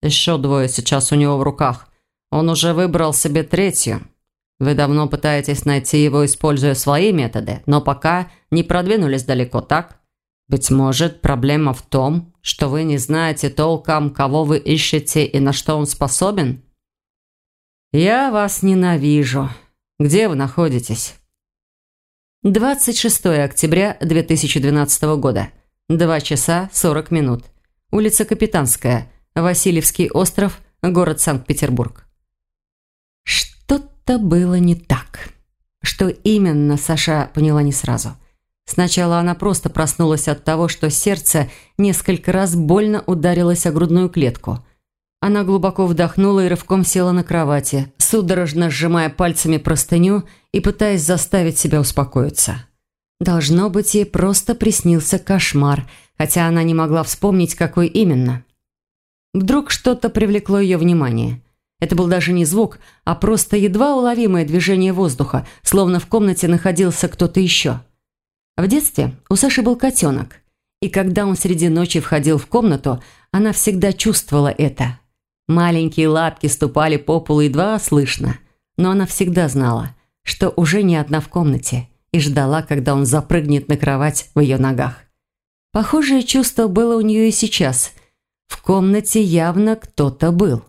«Еще двое сейчас у него в руках. Он уже выбрал себе третью. Вы давно пытаетесь найти его, используя свои методы, но пока не продвинулись далеко, так? Быть может, проблема в том, что вы не знаете толком, кого вы ищете и на что он способен?» «Я вас ненавижу. Где вы находитесь?» 26 октября 2012 года. 2 часа 40 минут. Улица Капитанская, Васильевский остров, город Санкт-Петербург. Что-то было не так. Что именно, Саша поняла не сразу. Сначала она просто проснулась от того, что сердце несколько раз больно ударилось о грудную клетку – она глубоко вдохнула и рывком села на кровати, судорожно сжимая пальцами простыню и пытаясь заставить себя успокоиться. Должно быть, ей просто приснился кошмар, хотя она не могла вспомнить, какой именно. Вдруг что-то привлекло ее внимание. Это был даже не звук, а просто едва уловимое движение воздуха, словно в комнате находился кто-то еще. В детстве у Саши был котенок, и когда он среди ночи входил в комнату, она всегда чувствовала это – Маленькие лапки ступали по полу едва слышно, но она всегда знала, что уже не одна в комнате и ждала, когда он запрыгнет на кровать в ее ногах. Похожее чувство было у нее и сейчас. В комнате явно кто-то был.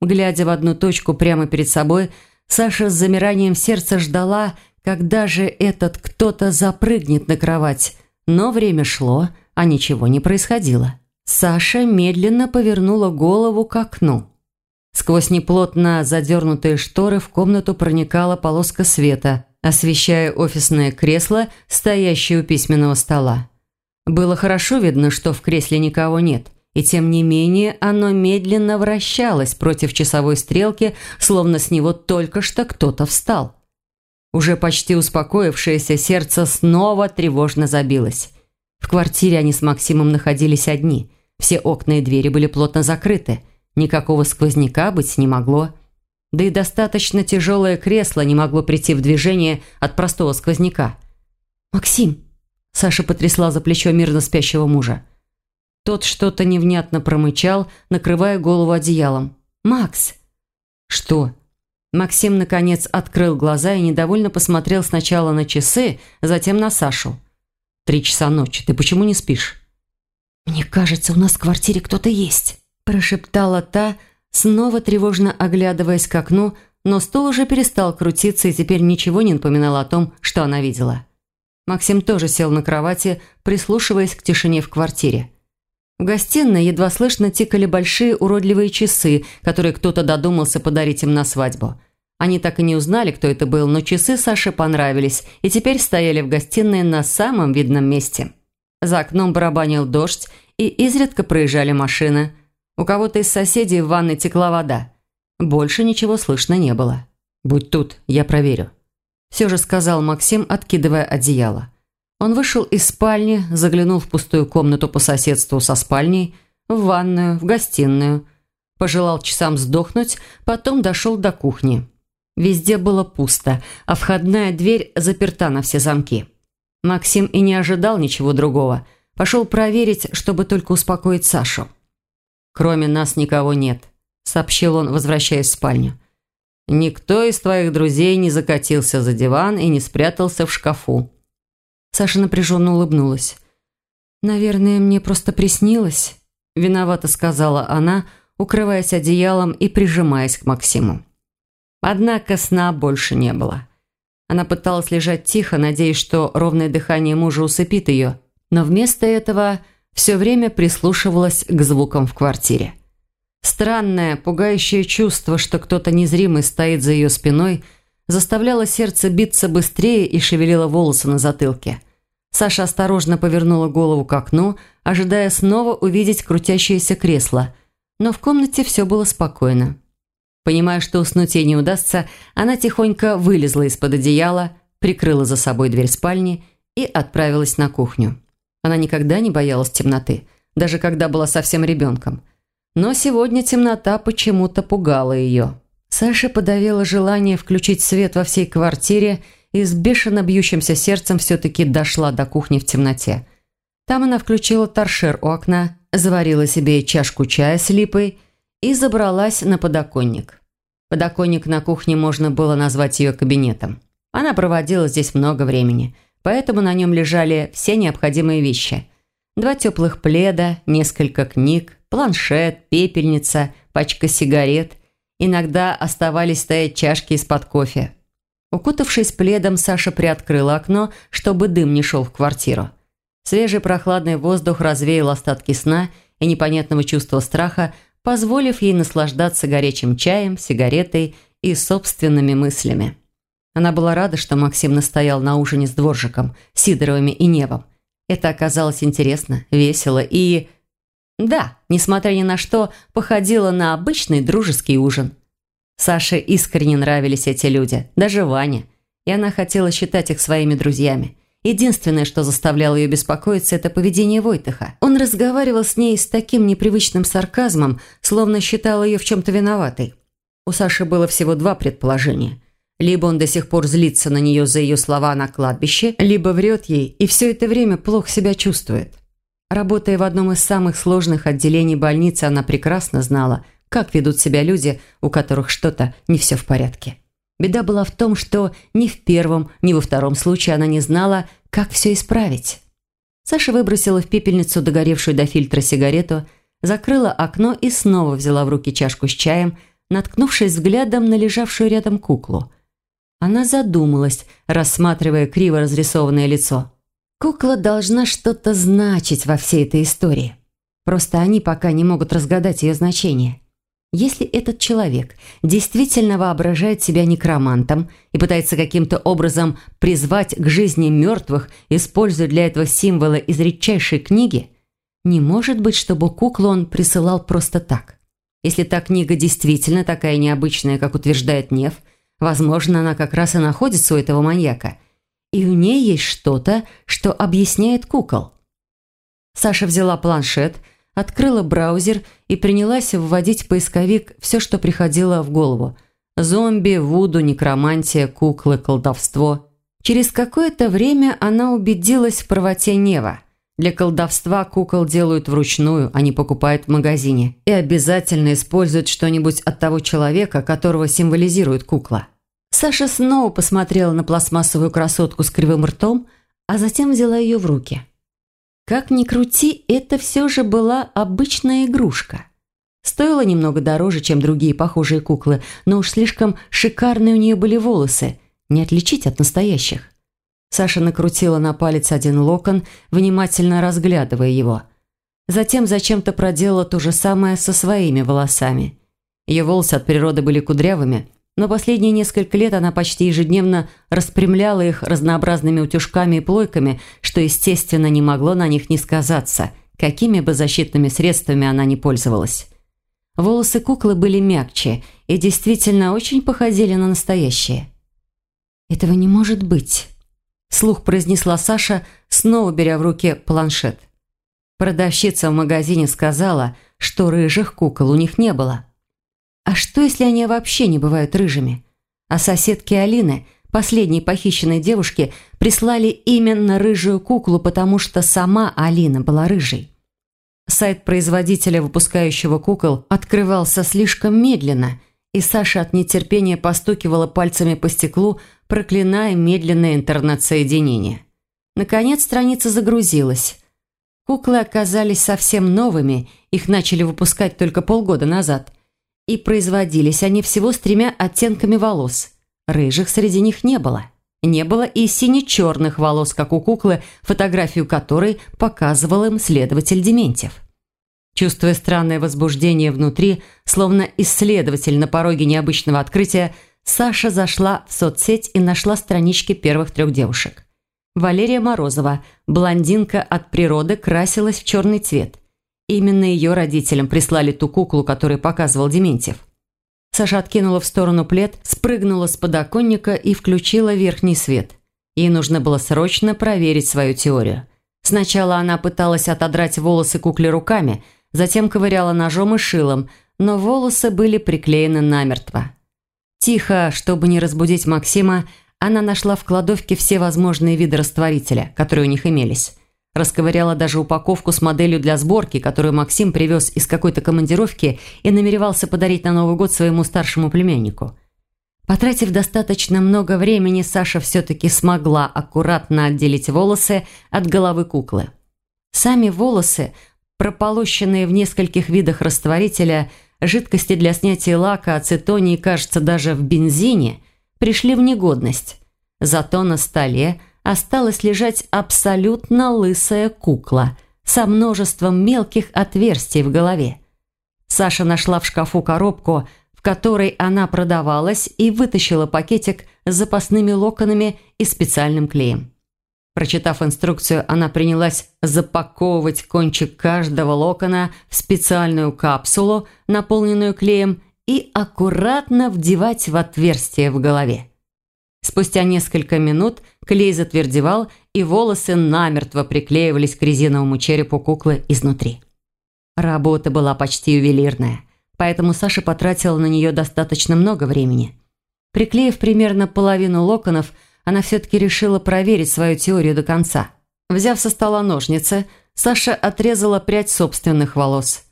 Глядя в одну точку прямо перед собой, Саша с замиранием сердца ждала, когда же этот кто-то запрыгнет на кровать, но время шло, а ничего не происходило. Саша медленно повернула голову к окну. Сквозь неплотно задернутые шторы в комнату проникала полоска света, освещая офисное кресло, стоящее у письменного стола. Было хорошо видно, что в кресле никого нет, и тем не менее оно медленно вращалось против часовой стрелки, словно с него только что кто-то встал. Уже почти успокоившееся сердце снова тревожно забилось. В квартире они с Максимом находились одни – все окна и двери были плотно закрыты. Никакого сквозняка быть не могло. Да и достаточно тяжелое кресло не могло прийти в движение от простого сквозняка. «Максим!» – Саша потрясла за плечо мирно спящего мужа. Тот что-то невнятно промычал, накрывая голову одеялом. «Макс!» «Что?» Максим, наконец, открыл глаза и недовольно посмотрел сначала на часы, затем на Сашу. «Три часа ночи. Ты почему не спишь?» «Мне кажется, у нас в квартире кто-то есть», – прошептала та, снова тревожно оглядываясь к окну, но стул уже перестал крутиться и теперь ничего не напоминал о том, что она видела. Максим тоже сел на кровати, прислушиваясь к тишине в квартире. В гостиной едва слышно тикали большие уродливые часы, которые кто-то додумался подарить им на свадьбу. Они так и не узнали, кто это был, но часы Саше понравились и теперь стояли в гостиной на самом видном месте. За окном барабанил дождь, и изредка проезжали машины. У кого-то из соседей в ванной текла вода. Больше ничего слышно не было. «Будь тут, я проверю», – все же сказал Максим, откидывая одеяло. Он вышел из спальни, заглянул в пустую комнату по соседству со спальней, в ванную, в гостиную. Пожелал часам сдохнуть, потом дошел до кухни. Везде было пусто, а входная дверь заперта на все замки. Максим и не ожидал ничего другого. Пошел проверить, чтобы только успокоить Сашу. «Кроме нас никого нет», – сообщил он, возвращаясь в спальню. «Никто из твоих друзей не закатился за диван и не спрятался в шкафу». Саша напряженно улыбнулась. «Наверное, мне просто приснилось», – виновато сказала она, укрываясь одеялом и прижимаясь к Максиму. Однако сна больше не было. Она пыталась лежать тихо, надеясь, что ровное дыхание мужа усыпит ее, но вместо этого все время прислушивалась к звукам в квартире. Странное, пугающее чувство, что кто-то незримый стоит за ее спиной, заставляло сердце биться быстрее и шевелило волосы на затылке. Саша осторожно повернула голову к окну, ожидая снова увидеть крутящееся кресло, но в комнате все было спокойно. Понимая, что уснуть ей не удастся, она тихонько вылезла из-под одеяла, прикрыла за собой дверь спальни и отправилась на кухню. Она никогда не боялась темноты, даже когда была совсем ребенком. Но сегодня темнота почему-то пугала ее. Саша подавила желание включить свет во всей квартире и с бешено бьющимся сердцем все-таки дошла до кухни в темноте. Там она включила торшер у окна, заварила себе чашку чая с липой и забралась на подоконник. Подоконник на кухне можно было назвать ее кабинетом. Она проводила здесь много времени, поэтому на нем лежали все необходимые вещи. Два теплых пледа, несколько книг, планшет, пепельница, пачка сигарет. Иногда оставались стоять чашки из-под кофе. Укутавшись пледом, Саша приоткрыла окно, чтобы дым не шел в квартиру. Свежий прохладный воздух развеял остатки сна и непонятного чувства страха, позволив ей наслаждаться горячим чаем, сигаретой и собственными мыслями. Она была рада, что Максим настоял на ужине с Дворжиком, Сидоровыми и Невом. Это оказалось интересно, весело и... Да, несмотря ни на что, походило на обычный дружеский ужин. Саше искренне нравились эти люди, даже Ваня, и она хотела считать их своими друзьями – Единственное, что заставляло ее беспокоиться, это поведение Войтыха. Он разговаривал с ней с таким непривычным сарказмом, словно считал ее в чем-то виноватой. У Саши было всего два предположения. Либо он до сих пор злится на нее за ее слова на кладбище, либо врет ей и все это время плохо себя чувствует. Работая в одном из самых сложных отделений больницы, она прекрасно знала, как ведут себя люди, у которых что-то не все в порядке. Беда была в том, что ни в первом, ни во втором случае она не знала, как все исправить. Саша выбросила в пепельницу догоревшую до фильтра сигарету, закрыла окно и снова взяла в руки чашку с чаем, наткнувшись взглядом на лежавшую рядом куклу. Она задумалась, рассматривая криво разрисованное лицо. Кукла должна что-то значить во всей этой истории. Просто они пока не могут разгадать ее значение. Если этот человек действительно воображает себя некромантом и пытается каким-то образом призвать к жизни мертвых, используя для этого символы из редчайшей книги, не может быть, чтобы куклу он присылал просто так. Если та книга действительно такая необычная, как утверждает Нев, возможно, она как раз и находится у этого маньяка. И у ней есть что-то, что объясняет кукол. Саша взяла планшет – открыла браузер и принялась вводить в поисковик все, что приходило в голову. Зомби, вуду, некромантия, куклы, колдовство. Через какое-то время она убедилась в правоте Нева. Для колдовства кукол делают вручную, а не покупают в магазине. И обязательно используют что-нибудь от того человека, которого символизирует кукла. Саша снова посмотрела на пластмассовую красотку с кривым ртом, а затем взяла ее в руки – как ни крути, это все же была обычная игрушка. Стоила немного дороже, чем другие похожие куклы, но уж слишком шикарные у нее были волосы, не отличить от настоящих. Саша накрутила на палец один локон, внимательно разглядывая его. Затем зачем-то проделала то же самое со своими волосами. Ее волосы от природы были кудрявыми, но последние несколько лет она почти ежедневно распрямляла их разнообразными утюжками и плойками, что, естественно, не могло на них не сказаться, какими бы защитными средствами она ни пользовалась. Волосы куклы были мягче и действительно очень походили на настоящие. «Этого не может быть», – слух произнесла Саша, снова беря в руки планшет. Продавщица в магазине сказала, что рыжих кукол у них не было. А что, если они вообще не бывают рыжими? А соседки Алины, последней похищенной девушки, прислали именно рыжую куклу, потому что сама Алина была рыжей. Сайт производителя, выпускающего кукол, открывался слишком медленно, и Саша от нетерпения постукивала пальцами по стеклу, проклиная медленное интернет-соединение. Наконец страница загрузилась. Куклы оказались совсем новыми, их начали выпускать только полгода назад. И производились они всего с тремя оттенками волос. Рыжих среди них не было. Не было и сине-черных волос, как у куклы, фотографию которой показывал им следователь Дементьев. Чувствуя странное возбуждение внутри, словно исследователь на пороге необычного открытия, Саша зашла в соцсеть и нашла странички первых трех девушек. Валерия Морозова, блондинка от природы, красилась в черный цвет – Именно ее родителям прислали ту куклу, которую показывал Дементьев. Саша откинула в сторону плед, спрыгнула с подоконника и включила верхний свет. Ей нужно было срочно проверить свою теорию. Сначала она пыталась отодрать волосы кукле руками, затем ковыряла ножом и шилом, но волосы были приклеены намертво. Тихо, чтобы не разбудить Максима, она нашла в кладовке все возможные виды растворителя, которые у них имелись. Расковыряла даже упаковку с моделью для сборки, которую Максим привез из какой-то командировки и намеревался подарить на Новый год своему старшему племяннику. Потратив достаточно много времени, Саша все-таки смогла аккуратно отделить волосы от головы куклы. Сами волосы, прополощенные в нескольких видах растворителя, жидкости для снятия лака, ацетоне и, кажется, даже в бензине, пришли в негодность. Зато на столе осталась лежать абсолютно лысая кукла со множеством мелких отверстий в голове. Саша нашла в шкафу коробку, в которой она продавалась, и вытащила пакетик с запасными локонами и специальным клеем. Прочитав инструкцию, она принялась запаковывать кончик каждого локона в специальную капсулу, наполненную клеем, и аккуратно вдевать в отверстие в голове. Спустя несколько минут клей затвердевал, и волосы намертво приклеивались к резиновому черепу куклы изнутри. Работа была почти ювелирная, поэтому Саша потратила на нее достаточно много времени. Приклеив примерно половину локонов, она все-таки решила проверить свою теорию до конца. Взяв со стола ножницы, Саша отрезала прядь собственных волос –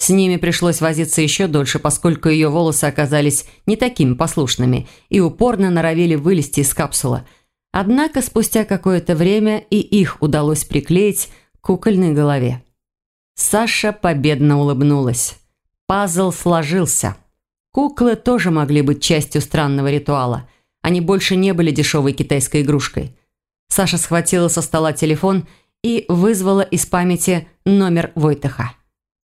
с ними пришлось возиться еще дольше, поскольку ее волосы оказались не такими послушными и упорно норовили вылезти из капсулы. Однако спустя какое-то время и их удалось приклеить к кукольной голове. Саша победно улыбнулась. Пазл сложился. Куклы тоже могли быть частью странного ритуала. Они больше не были дешевой китайской игрушкой. Саша схватила со стола телефон и вызвала из памяти номер Войтаха.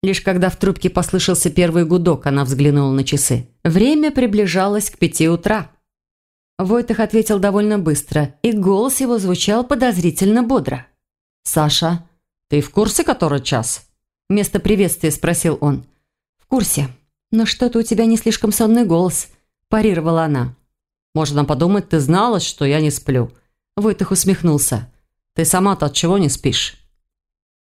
Лишь когда в трубке послышался первый гудок, она взглянула на часы. Время приближалось к пяти утра. Войтах ответил довольно быстро, и голос его звучал подозрительно бодро. «Саша, ты в курсе, который час?» Вместо приветствия спросил он. «В курсе. Но что-то у тебя не слишком сонный голос», – парировала она. «Можно подумать, ты знала, что я не сплю». Войтах усмехнулся. «Ты сама-то от чего не спишь?»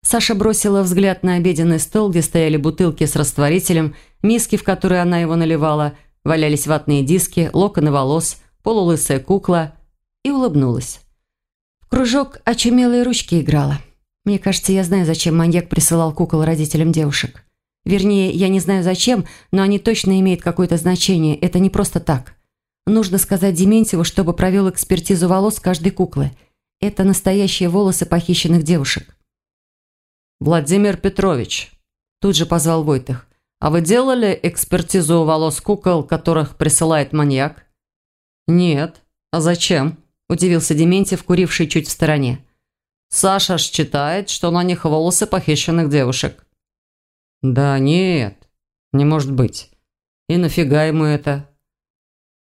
Саша бросила взгляд на обеденный стол, где стояли бутылки с растворителем, миски, в которые она его наливала, валялись ватные диски, локоны волос, полулысая кукла, и улыбнулась. В кружок очумелые ручки играла. Мне кажется, я знаю, зачем маньяк присылал кукол родителям девушек. Вернее, я не знаю зачем, но они точно имеют какое-то значение. Это не просто так. Нужно сказать Дементьеву, чтобы провел экспертизу волос каждой куклы. Это настоящие волосы похищенных девушек. «Владимир Петрович», – тут же позвал Войтых, «а вы делали экспертизу волос кукол, которых присылает маньяк?» «Нет. А зачем?» – удивился Дементьев, куривший чуть в стороне. «Саша считает, что на них волосы похищенных девушек». «Да нет, не может быть. И нафига ему это?»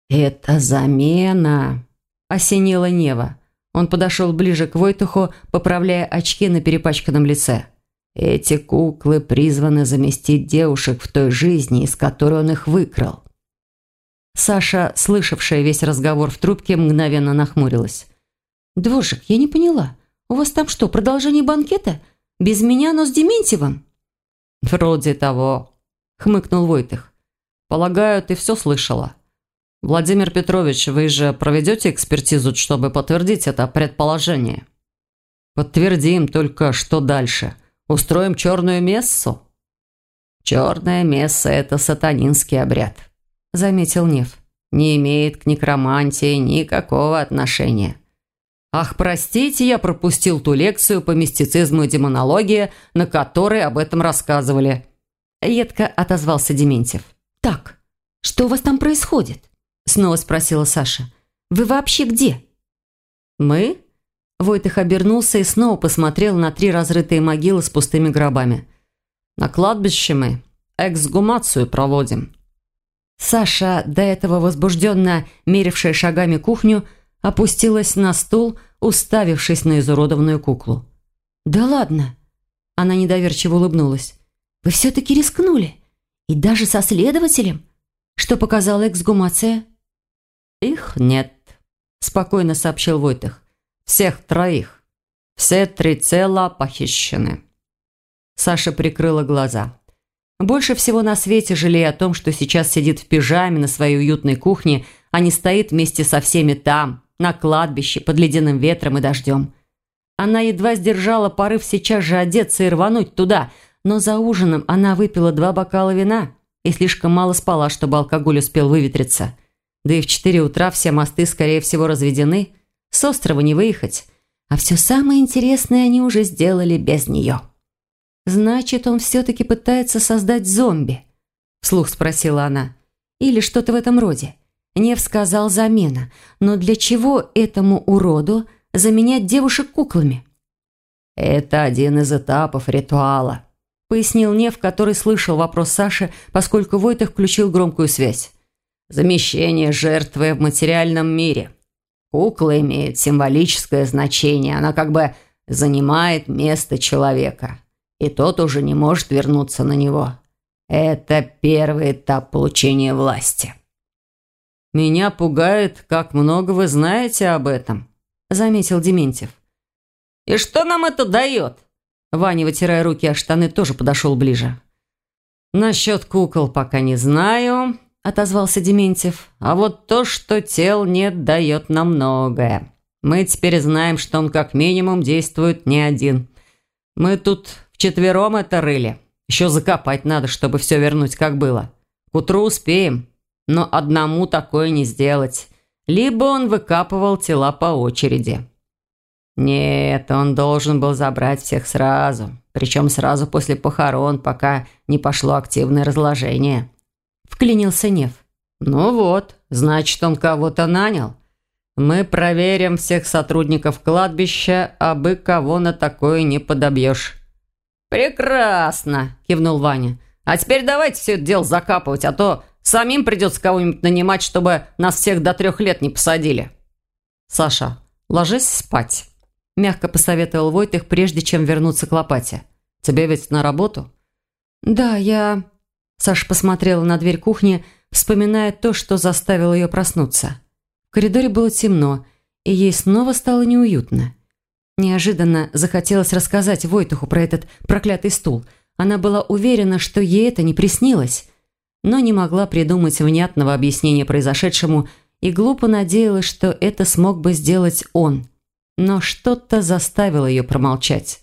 «Это замена», – осенила Нева. Он подошел ближе к Войтуху, поправляя очки на перепачканном лице. Эти куклы призваны заместить девушек в той жизни, из которой он их выкрал. Саша, слышавшая весь разговор в трубке, мгновенно нахмурилась. «Двожик, я не поняла. У вас там что, продолжение банкета? Без меня, но с Дементьевым?» «Вроде того», — хмыкнул Войтых. «Полагаю, ты все слышала. Владимир Петрович, вы же проведете экспертизу, чтобы подтвердить это предположение?» «Подтвердим, только что дальше?» Устроим черную мессу?» «Черная месса – это сатанинский обряд», – заметил Нев. «Не имеет к некромантии никакого отношения». «Ах, простите, я пропустил ту лекцию по мистицизму и демонологии, на которой об этом рассказывали». Едко отозвался Дементьев. «Так, что у вас там происходит?» Снова спросила Саша. «Вы вообще где?» «Мы?» Войтых обернулся и снова посмотрел на три разрытые могилы с пустыми гробами. «На кладбище мы эксгумацию проводим». Саша, до этого возбужденно мерившая шагами кухню, опустилась на стул, уставившись на изуродованную куклу. «Да ладно!» Она недоверчиво улыбнулась. «Вы все-таки рискнули? И даже со следователем? Что показала эксгумация?» «Их нет», – спокойно сообщил Войтых. Всех троих. Все три тела похищены». Саша прикрыла глаза. Больше всего на свете жалея о том, что сейчас сидит в пижаме на своей уютной кухне, а не стоит вместе со всеми там, на кладбище, под ледяным ветром и дождем. Она едва сдержала порыв сейчас же одеться и рвануть туда, но за ужином она выпила два бокала вина и слишком мало спала, чтобы алкоголь успел выветриться. Да и в четыре утра все мосты, скорее всего, разведены. С острова не выехать. А все самое интересное они уже сделали без нее. «Значит, он все-таки пытается создать зомби?» Вслух спросила она. «Или что-то в этом роде?» Нев сказал замена. Но для чего этому уроду заменять девушек куклами? «Это один из этапов ритуала», пояснил Нев, который слышал вопрос Саши, поскольку Войтах включил громкую связь. «Замещение жертвы в материальном мире. Кукла имеет символическое значение, она как бы занимает место человека, и тот уже не может вернуться на него. Это первый этап получения власти». «Меня пугает, как много вы знаете об этом», – заметил Дементьев. «И что нам это дает?» Ваня, вытирая руки о штаны, тоже подошел ближе. «Насчет кукол пока не знаю», – отозвался Дементьев. «А вот то, что тел нет, дает нам многое. Мы теперь знаем, что он как минимум действует не один. Мы тут вчетвером это рыли. Еще закопать надо, чтобы все вернуть, как было. К утру успеем, но одному такое не сделать. Либо он выкапывал тела по очереди. Нет, он должен был забрать всех сразу. Причем сразу после похорон, пока не пошло активное разложение. Вклинился Нев. Ну вот, значит, он кого-то нанял. Мы проверим всех сотрудников кладбища, а бы кого на такое не подобьешь. «Прекрасно!» – кивнул Ваня. «А теперь давайте все это дело закапывать, а то Самим придется кого-нибудь нанимать, чтобы нас всех до трех лет не посадили». «Саша, ложись спать», – мягко посоветовал Войтых, прежде чем вернуться к лопате. «Тебе ведь на работу?» «Да, я...» Саша посмотрела на дверь кухни, вспоминая то, что заставило ее проснуться. В коридоре было темно, и ей снова стало неуютно. Неожиданно захотелось рассказать Войтуху про этот проклятый стул. Она была уверена, что ей это не приснилось но не могла придумать внятного объяснения произошедшему и глупо надеялась, что это смог бы сделать он. Но что-то заставило ее промолчать.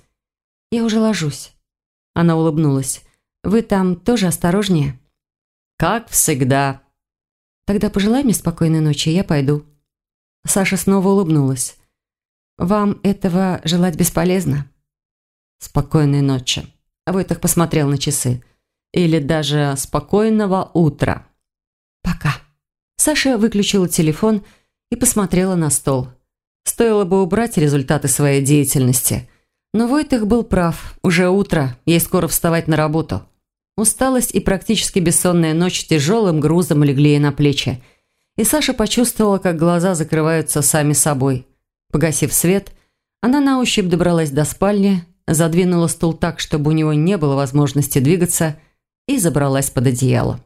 «Я уже ложусь». Она улыбнулась. «Вы там тоже осторожнее?» «Как всегда». «Тогда пожелай мне спокойной ночи, я пойду». Саша снова улыбнулась. «Вам этого желать бесполезно?» «Спокойной ночи». Войтах посмотрел на часы или даже спокойного утра. Пока. Саша выключила телефон и посмотрела на стол. Стоило бы убрать результаты своей деятельности. Но Войтых был прав. Уже утро, ей скоро вставать на работу. Усталость и практически бессонная ночь тяжелым грузом легли ей на плечи. И Саша почувствовала, как глаза закрываются сами собой. Погасив свет, она на ощупь добралась до спальни, задвинула стул так, чтобы у него не было возможности двигаться, и забралась под одеяло.